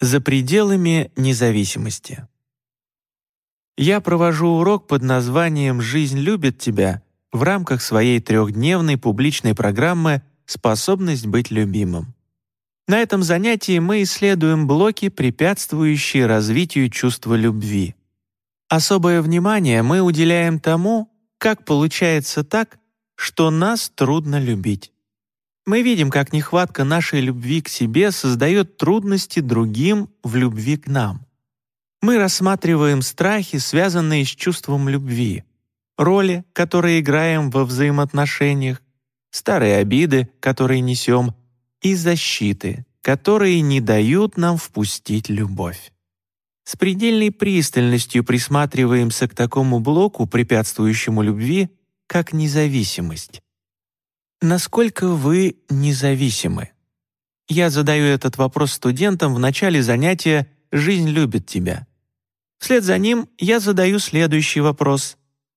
За пределами независимости. Я провожу урок под названием «Жизнь любит тебя» в рамках своей трехдневной публичной программы «Способность быть любимым». На этом занятии мы исследуем блоки, препятствующие развитию чувства любви. Особое внимание мы уделяем тому, как получается так, что нас трудно любить. Мы видим, как нехватка нашей любви к себе создает трудности другим в любви к нам. Мы рассматриваем страхи, связанные с чувством любви, роли, которые играем во взаимоотношениях, старые обиды, которые несем, и защиты, которые не дают нам впустить любовь. С предельной пристальностью присматриваемся к такому блоку, препятствующему любви, как независимость. Насколько вы независимы? Я задаю этот вопрос студентам в начале занятия «Жизнь любит тебя». Вслед за ним я задаю следующий вопрос.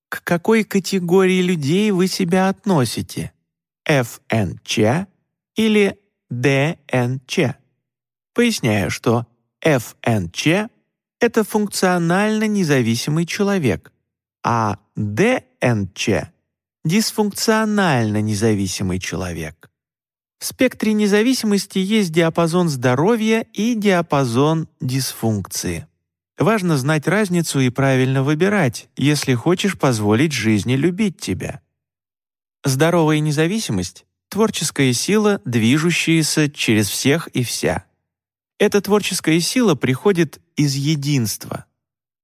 К какой категории людей вы себя относите? ФНЧ или ДНЧ? Поясняю, что ФНЧ — это функционально независимый человек, а ДНЧ дисфункционально независимый человек. В спектре независимости есть диапазон здоровья и диапазон дисфункции. Важно знать разницу и правильно выбирать, если хочешь позволить жизни любить тебя. Здоровая независимость — творческая сила, движущаяся через всех и вся. Эта творческая сила приходит из единства.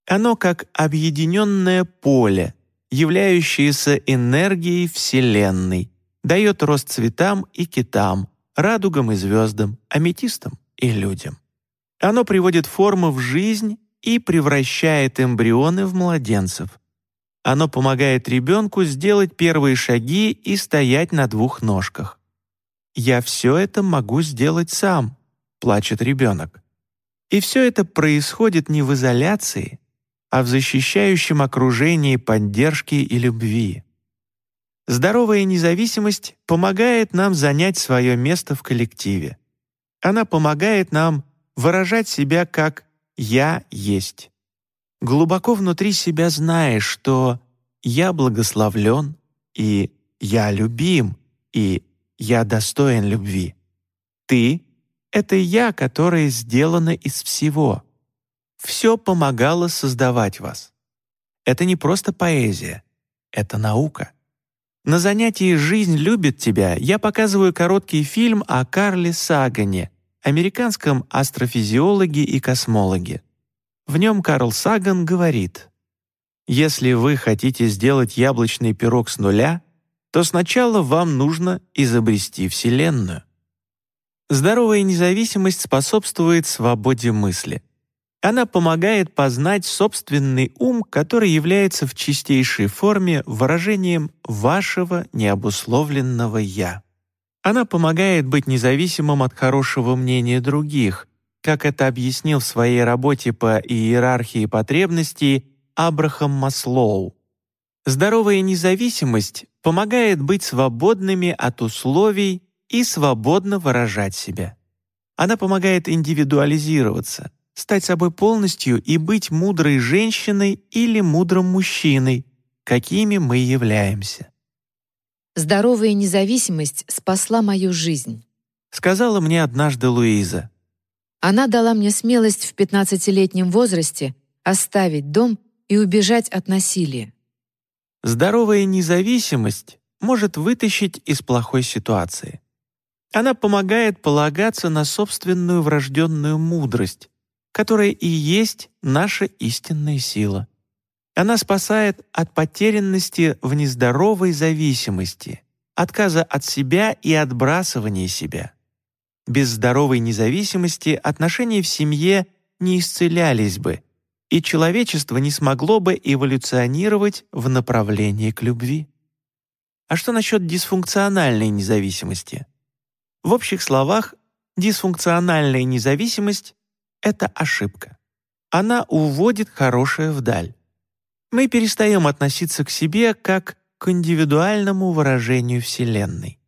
Оно как объединенное поле, являющееся энергией Вселенной, дает рост цветам и китам, радугам и звездам, аметистам и людям. Оно приводит формы в жизнь и превращает эмбрионы в младенцев. Оно помогает ребенку сделать первые шаги и стоять на двух ножках. «Я все это могу сделать сам», — плачет ребенок. И все это происходит не в изоляции, а в защищающем окружении поддержки и любви. Здоровая независимость помогает нам занять свое место в коллективе. Она помогает нам выражать себя как «я есть». Глубоко внутри себя знаешь, что «я благословлен» и «я любим» и «я достоин любви». Ты — это «я», которое сделано из всего — все помогало создавать вас. Это не просто поэзия, это наука. На занятии «Жизнь любит тебя» я показываю короткий фильм о Карле Сагане, американском астрофизиологе и космологе. В нем Карл Саган говорит, «Если вы хотите сделать яблочный пирог с нуля, то сначала вам нужно изобрести Вселенную». Здоровая независимость способствует свободе мысли. Она помогает познать собственный ум, который является в чистейшей форме выражением вашего необусловленного «я». Она помогает быть независимым от хорошего мнения других, как это объяснил в своей работе по иерархии потребностей Абрахам Маслоу. Здоровая независимость помогает быть свободными от условий и свободно выражать себя. Она помогает индивидуализироваться — стать собой полностью и быть мудрой женщиной или мудрым мужчиной, какими мы являемся. «Здоровая независимость спасла мою жизнь», — сказала мне однажды Луиза. «Она дала мне смелость в 15-летнем возрасте оставить дом и убежать от насилия». Здоровая независимость может вытащить из плохой ситуации. Она помогает полагаться на собственную врожденную мудрость, которая и есть наша истинная сила. Она спасает от потерянности в нездоровой зависимости, отказа от себя и отбрасывания себя. Без здоровой независимости отношения в семье не исцелялись бы, и человечество не смогло бы эволюционировать в направлении к любви. А что насчет дисфункциональной независимости? В общих словах, дисфункциональная независимость это ошибка. Она уводит хорошее вдаль. Мы перестаем относиться к себе как к индивидуальному выражению Вселенной.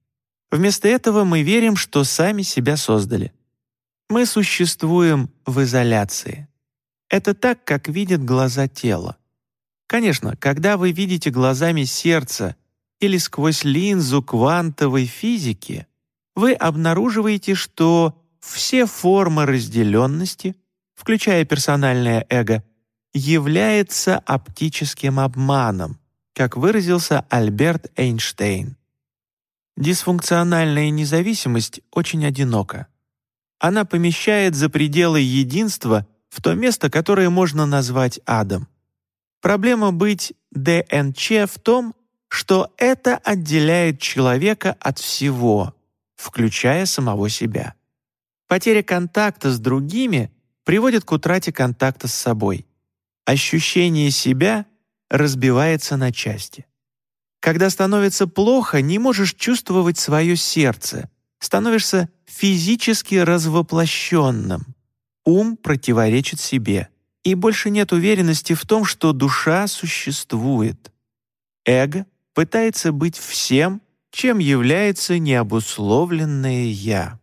Вместо этого мы верим, что сами себя создали. Мы существуем в изоляции. Это так, как видят глаза тела. Конечно, когда вы видите глазами сердца или сквозь линзу квантовой физики, вы обнаруживаете, что все формы разделенности, включая персональное эго, является оптическим обманом, как выразился Альберт Эйнштейн. Дисфункциональная независимость очень одинока. Она помещает за пределы единства в то место, которое можно назвать адом. Проблема быть ДНЧ в том, что это отделяет человека от всего, включая самого себя. Потеря контакта с другими приводит к утрате контакта с собой. Ощущение себя разбивается на части. Когда становится плохо, не можешь чувствовать свое сердце, становишься физически развоплощенным. Ум противоречит себе, и больше нет уверенности в том, что душа существует. Эго пытается быть всем, чем является необусловленное «я».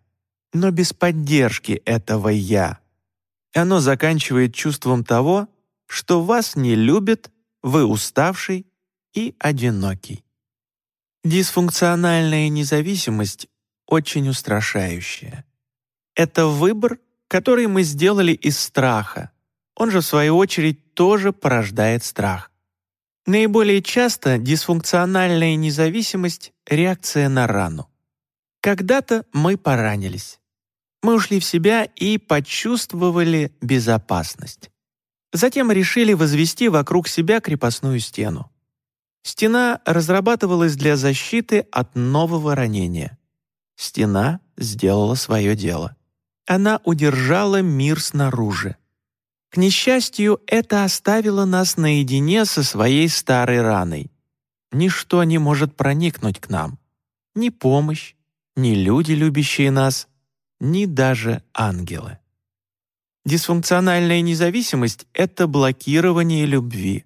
Но без поддержки этого «я». Оно заканчивает чувством того, что вас не любят, вы уставший и одинокий. Дисфункциональная независимость очень устрашающая. Это выбор, который мы сделали из страха. Он же, в свою очередь, тоже порождает страх. Наиболее часто дисфункциональная независимость — реакция на рану. Когда-то мы поранились. Мы ушли в себя и почувствовали безопасность. Затем решили возвести вокруг себя крепостную стену. Стена разрабатывалась для защиты от нового ранения. Стена сделала свое дело. Она удержала мир снаружи. К несчастью, это оставило нас наедине со своей старой раной. Ничто не может проникнуть к нам. Ни помощь, ни люди, любящие нас, ни даже ангелы. Дисфункциональная независимость — это блокирование любви.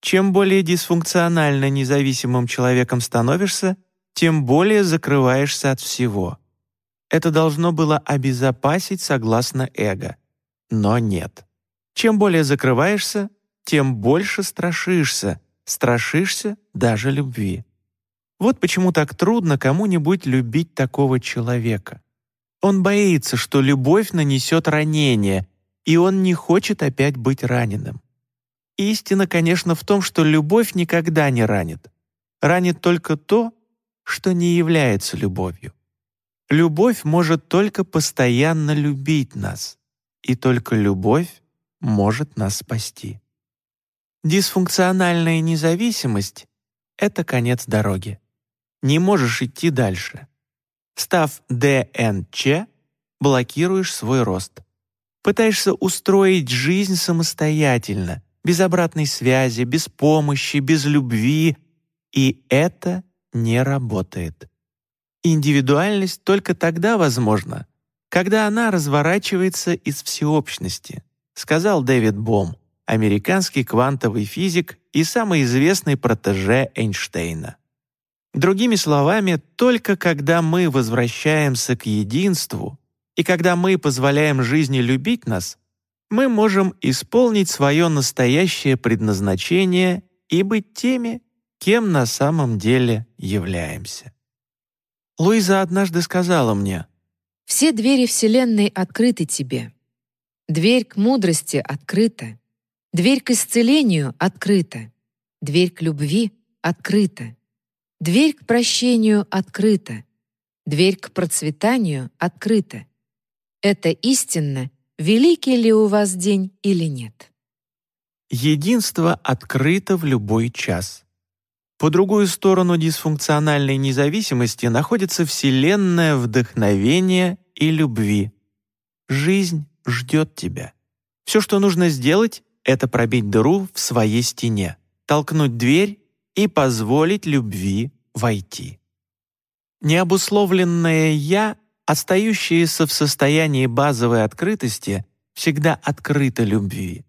Чем более дисфункционально независимым человеком становишься, тем более закрываешься от всего. Это должно было обезопасить согласно эго. Но нет. Чем более закрываешься, тем больше страшишься, страшишься даже любви. Вот почему так трудно кому-нибудь любить такого человека. Он боится, что любовь нанесет ранение, и он не хочет опять быть раненым. Истина, конечно, в том, что любовь никогда не ранит. Ранит только то, что не является любовью. Любовь может только постоянно любить нас, и только любовь может нас спасти. Дисфункциональная независимость — это конец дороги. Не можешь идти дальше. Став ДНЧ, блокируешь свой рост. Пытаешься устроить жизнь самостоятельно — без обратной связи, без помощи, без любви, и это не работает. Индивидуальность только тогда возможна, когда она разворачивается из всеобщности, сказал Дэвид Бом, американский квантовый физик и самый известный протеже Эйнштейна. Другими словами, только когда мы возвращаемся к единству и когда мы позволяем жизни любить нас, мы можем исполнить свое настоящее предназначение и быть теми, кем на самом деле являемся. Луиза однажды сказала мне, «Все двери Вселенной открыты тебе. Дверь к мудрости открыта. Дверь к исцелению открыта. Дверь к любви открыта. Дверь к прощению открыта. Дверь к процветанию открыта. Это истинно великий ли у вас день или нет. Единство открыто в любой час. По другую сторону дисфункциональной независимости находится вселенная вдохновения и любви. Жизнь ждет тебя. Все, что нужно сделать, это пробить дыру в своей стене, толкнуть дверь и позволить любви войти. Необусловленное «я» остающееся в состоянии базовой открытости, всегда открыто любви.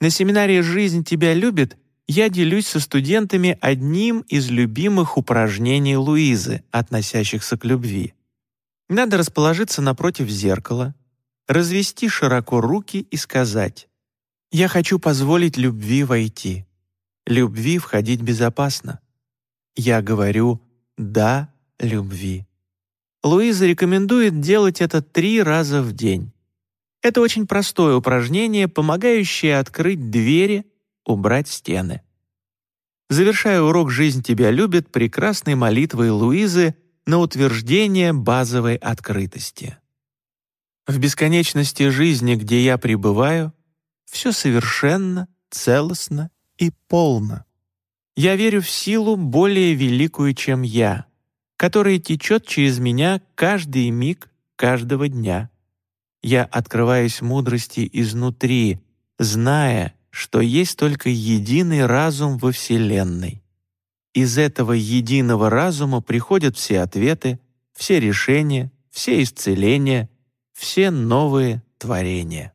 На семинаре «Жизнь тебя любит» я делюсь со студентами одним из любимых упражнений Луизы, относящихся к любви. Надо расположиться напротив зеркала, развести широко руки и сказать «Я хочу позволить любви войти. Любви входить безопасно. Я говорю «да» любви». Луиза рекомендует делать это три раза в день. Это очень простое упражнение, помогающее открыть двери, убрать стены. Завершая урок «Жизнь тебя любит» прекрасной молитвой Луизы на утверждение базовой открытости. В бесконечности жизни, где я пребываю, все совершенно, целостно и полно. Я верю в силу более великую, чем я, которая течет через меня каждый миг каждого дня. Я открываюсь мудрости изнутри, зная, что есть только единый разум во Вселенной. Из этого единого разума приходят все ответы, все решения, все исцеления, все новые творения.